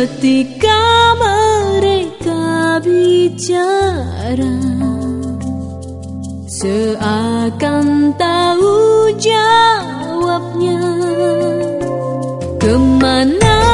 Ketika mereka bicara Seakan tahu jawabnya. Ke mana